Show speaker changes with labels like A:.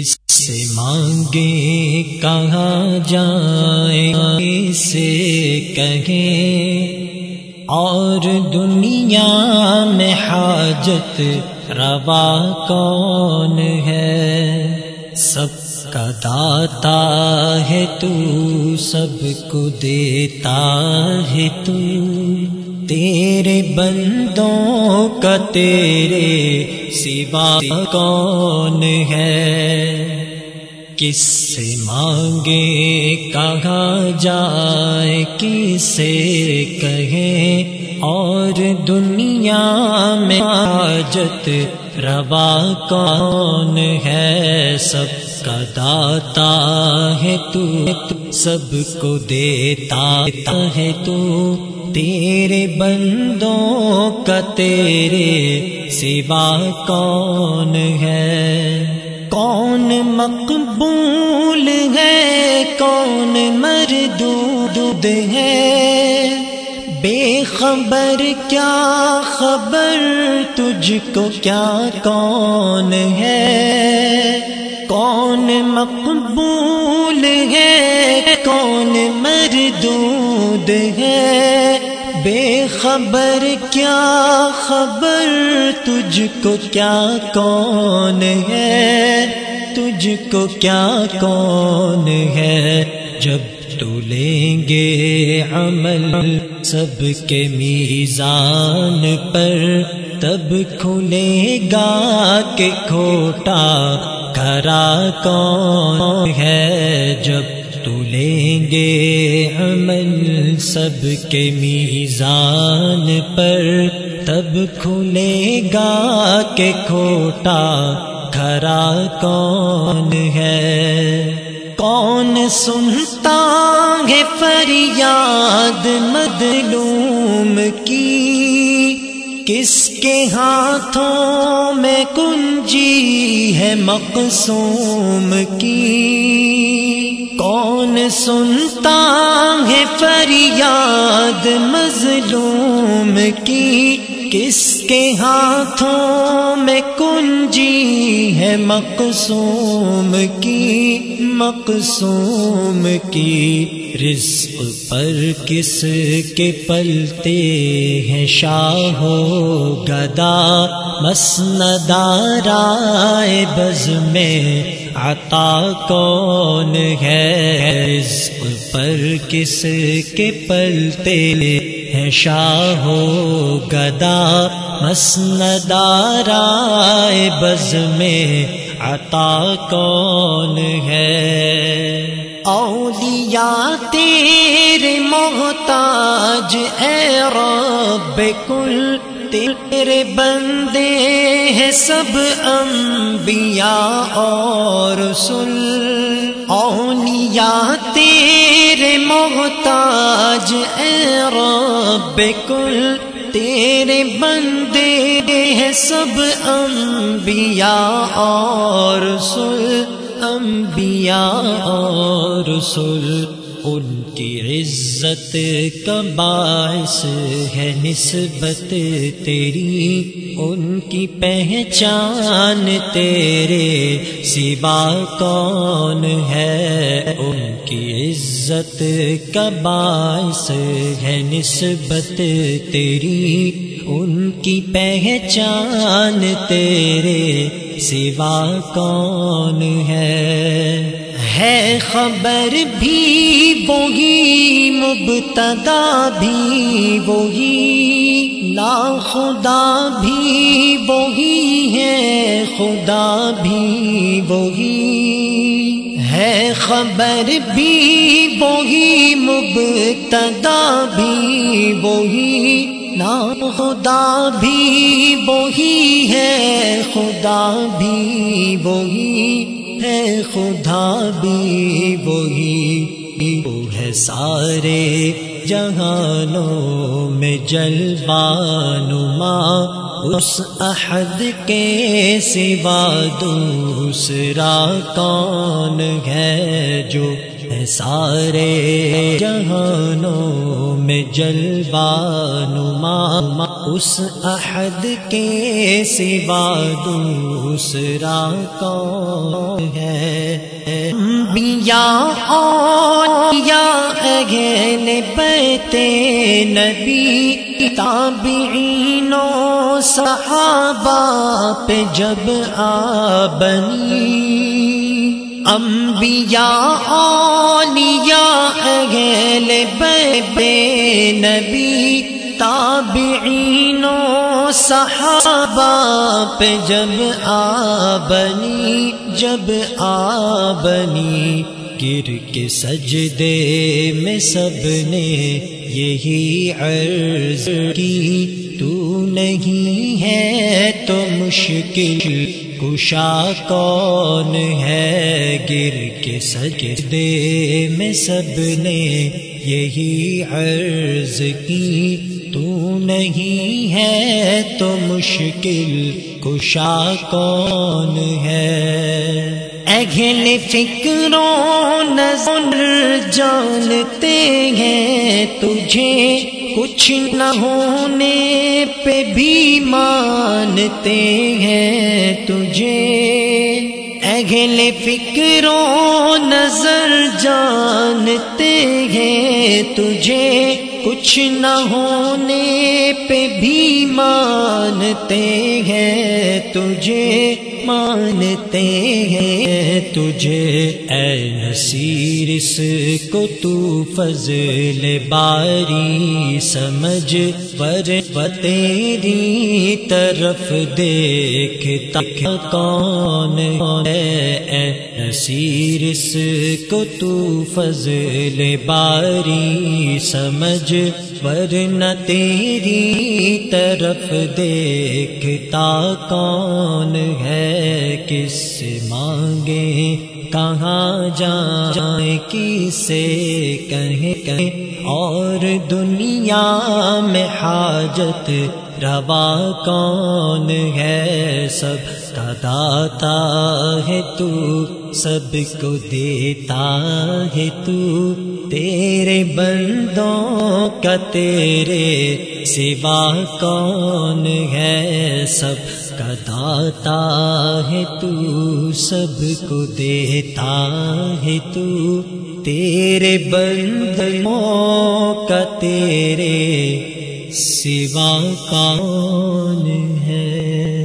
A: کس سے مانگے کہاں جائیں؟ سے کہیں؟ اور دنیا میں حاجت روا کون ہے؟ سب کا داتا ہے، تو سب کو دیتا ہے تو۔ تیرے بندوں کا تیرے سوا کون ہے؟ کس سے مانگے، کہاں جائے کس سے کہیں؟ اور دنیا میں آجت روا کون ہے؟ سب کا داتا ہے تو، سب کو دیتا ہے تو۔ تیرے بندوں کا تیرے سوا کون ہے؟ کون مقبول ہے؟ کون مردود ہے؟ بے خبر کیا خبر؟ تجھ کو کیا کون ہے؟ کون مقبول ہے؟ کون مردود ہے؟ بے خبر کیا خبر؟ تجھ کو کیا کون ہے؟ تجھ کو کیا کون ہے؟ جب تو لیں گے عمل سب کے میزان پر، تب کھلے گا کہ کھوٹا کرا کون ہے؟ جب تو لیں گے عمل سب کے میزان پر، تب کھلے گا کہ کھوٹا کھرا کون ہے؟ کون سنتا ہے فریاد مدلوم کی؟ کس کے ہاتھوں میں کنجی ہے مقصوم کی؟ کون سنتا ہے فریاد مظلوم کی؟ کس کے ہاتھوں میں کنجی ہے مقصوم کی مقصوم کی۔ رزق پر کس کے پلتے ہیں شاہ ہو گدا؟ مسندارائے بز میں عطا کون ہے؟ رزق پر کس کے پلتے ہیں شاہ ہو گدا مسندارائے بز میں عطا کون ہے؟ اولیاء تیرے محتاج اے رب کل تیرے بندے ہیں سب انبیاء اور سل اولیاء تیرے محتاج اے رب، کل تیرے بندے ہیں سب انبیاء اور رسول، انبیاء اور رسول۔ ان کی عزت کا باعث ہے نسبت تیری، ان کی پہچان تیرے سوا کون ہے؟ ان کی عزت کا باعث ہے نسبت تیری، ان کی پہچان تیرے سوا کون ہے؟ ہے خبر بھی، وہی مبتدا بھی، وہی لا خدا بھی، وہی ہے خدا بھی، وہی ہے خبر بھی، وہی مبتدا بھی، وہی نا خدا بھی، وہی ہے خدا بھی، وہی ہے خدا بھی وہی وہ ہے سارے جہانوں میں جلوانما، اس احد کے سوا دوسرا کون ہے جو ہے سارے جہانوں میں جلوانما؟ اس احد کے سوا دوسرا کون ہے؟ بیا یا اگل بیتے نبی، تابعین و صحابہ پہ جب آبنی انبیاء اولیاء اگل بے بے نبی، تابعین صحابہ پہ جب آبنی جب آبنی گر کے سجدے میں سب نے یہی عرض کی، تو نہیں ہے تو مشکل، کشا کون ہے؟ گر کے سجدے میں سب نے یہی عرض کی نہیں ہے تو مشکل کشا کون ہے؟ اگل فکروں نظر جانتے ہیں تجھے کچھ نہ ہونے پہ بھی مانتے ہیں تجھے۔ اگل فکروں نظر جانتے ہیں تجھے کچھ نہ ہونے پہ بھی مانتے ہیں، تجھے مانتے ہیں، تجھے۔ اے نصیر، اس کو تو فضل باری سمجھ، پر تیری طرف دیکھ تک کون اے نصیر، اس کو تو فضل باری سمجھ ورنہ تیری طرف دیکھتا کون ہے؟ کس مانگے؟ کہاں جائیں؟ کسے کہیں؟ کہیں اور دنیا میں حاجت روا کون ہے؟ سب کا داتا ہے تو سب کو دیتا ہے تو تیرے بندوں کا تیرے سوا کون ہے سب کا داتا ہے تو سب کو دیتا ہے تو تیرے بندوں کا تیرے سوا کون ہے